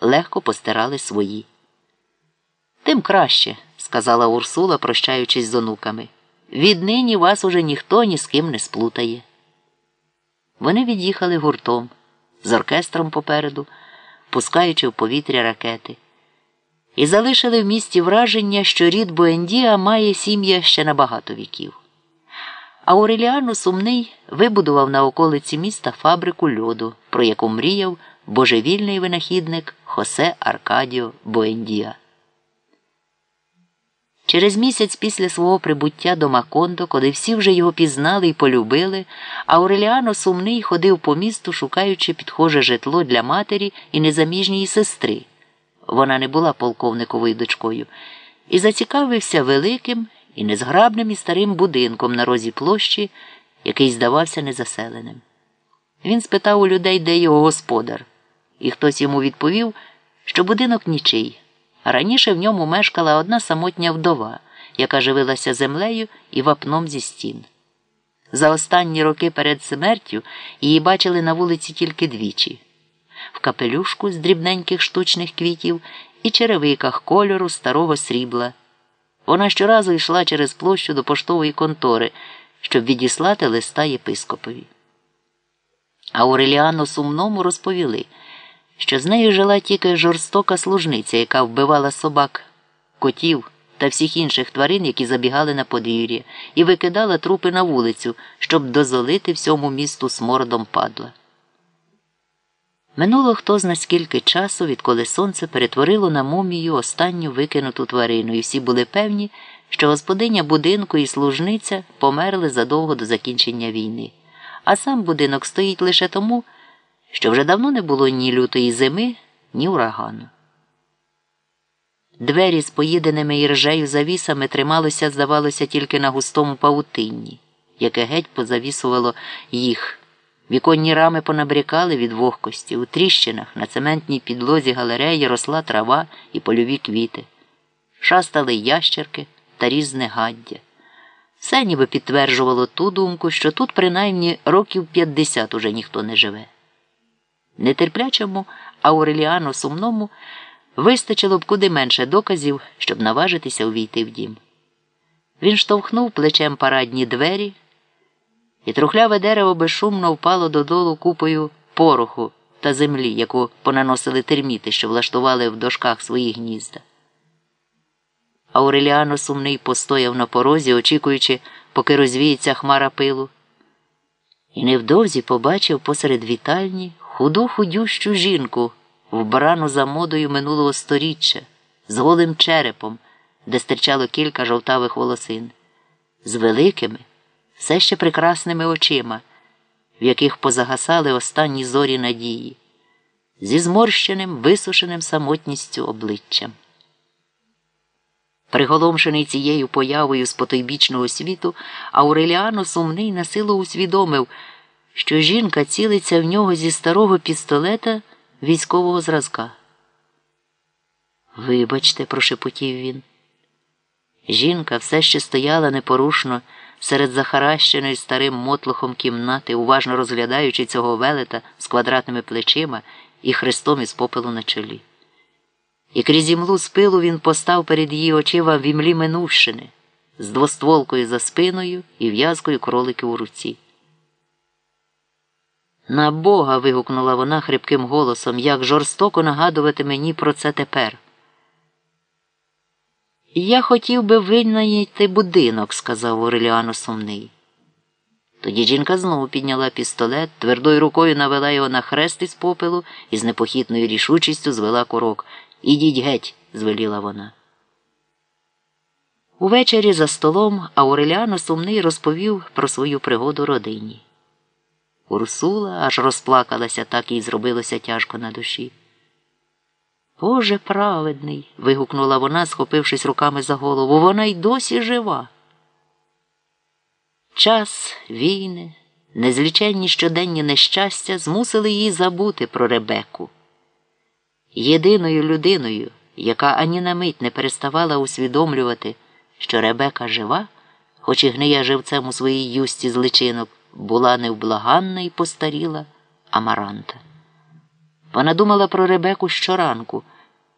легко постирали свої. Тим краще, сказала Урсула, прощаючись з онуками. Віднині вас уже ніхто ні з ким не сплутає. Вони від'їхали гуртом з оркестром попереду, пускаючи в повітря ракети, і залишили в місті враження, що рід Буендія має сім'я ще на багато віків. Ауреліано Сумний вибудував на околиці міста фабрику льоду, про яку мріяв божевільний винахідник Хосе Аркадіо Буендія. Через місяць після свого прибуття до Макондо, коли всі вже його пізнали і полюбили, Ауреліано сумний ходив по місту, шукаючи підхоже житло для матері і незаміжньої сестри. Вона не була полковниковою дочкою, і зацікавився великим і незграбним і старим будинком на розі площі, який здавався незаселеним. Він спитав у людей, де його господар, і хтось йому відповів, що будинок нічий. Раніше в ньому мешкала одна самотня вдова, яка живилася землею і вапном зі стін. За останні роки перед смертю її бачили на вулиці тільки двічі в капелюшку з дрібненьких штучних квітів і черевиках кольору старого срібла. Вона щоразу йшла через площу до поштової контори, щоб відіслати листа єпископові. Ауреліану сумному розповіли що з нею жила тільки жорстока служниця, яка вбивала собак, котів та всіх інших тварин, які забігали на подвір'я, і викидала трупи на вулицю, щоб дозолити всьому місту смородом падла. Минуло хто зна скільки часу, відколи сонце перетворило на мумію останню викинуту тварину, і всі були певні, що господиня будинку і служниця померли задовго до закінчення війни, а сам будинок стоїть лише тому що вже давно не було ні лютої зими, ні урагану. Двері з поїденими іржею завісами трималося, здавалося, тільки на густому павутинні, яке геть позавісувало їх. Віконні рами понабрякали від вогкості, у тріщинах на цементній підлозі галереї росла трава і польові квіти, шастали ящерки та різне гаддя. Все ніби підтверджувало ту думку, що тут принаймні років 50 уже ніхто не живе. Нетерплячому Ауреліану сумному вистачило б куди менше доказів, щоб наважитися увійти в дім. Він штовхнув плечем парадні двері, і трухляве дерево безшумно впало додолу купою пороху та землі, яку понаносили терміти, що влаштували в дошках свої гнізда. Ауреліано сумний постояв на порозі, очікуючи, поки розвіється хмара пилу, і невдовзі побачив посеред вітальні худу худющу жінку, вбрану за модою минулого сторіччя, з голим черепом, де стирчало кілька жовтавих волосин, з великими, все ще прекрасними очима, в яких позагасали останні зорі надії, зі зморщеним, висушеним самотністю обличчям. Приголомшений цією появою з потойбічного світу, Ауреліано сумний на силу усвідомив що жінка цілиться в нього зі старого пістолета військового зразка. Вибачте, прошепотів він. Жінка все ще стояла непорушно серед захаращеної старим мотлухом кімнати, уважно розглядаючи цього велета з квадратними плечима і хрестом із попелу на чолі. І крізь імлу з пилу він постав перед її очима в імлі минувщини з двостволкою за спиною і в'язкою кроликів у руці. На Бога. вигукнула вона хрипким голосом, як жорстоко нагадувати мені про це тепер. Я хотів би винайти будинок, сказав Ореліано сумний. Тоді жінка знову підняла пістолет, твердою рукою навела його на хрест із попелу і з непохитною рішучістю звела курок. Ідіть геть, звеліла вона. Увечері за столом Ауреліано сумний розповів про свою пригоду родині. Урсула аж розплакалася, так їй зробилося тяжко на душі. Боже праведний. вигукнула вона, схопившись руками за голову. Вона й досі жива. Час, війни, незліченні щоденні нещастя змусили її забути про Ребеку. Єдиною людиною, яка ані на мить не переставала усвідомлювати, що Ребека жива, хоч і гниє живцем у своїй юсті з личинок була невблаганна і постаріла Амаранта. Вона думала про Ребеку щоранку.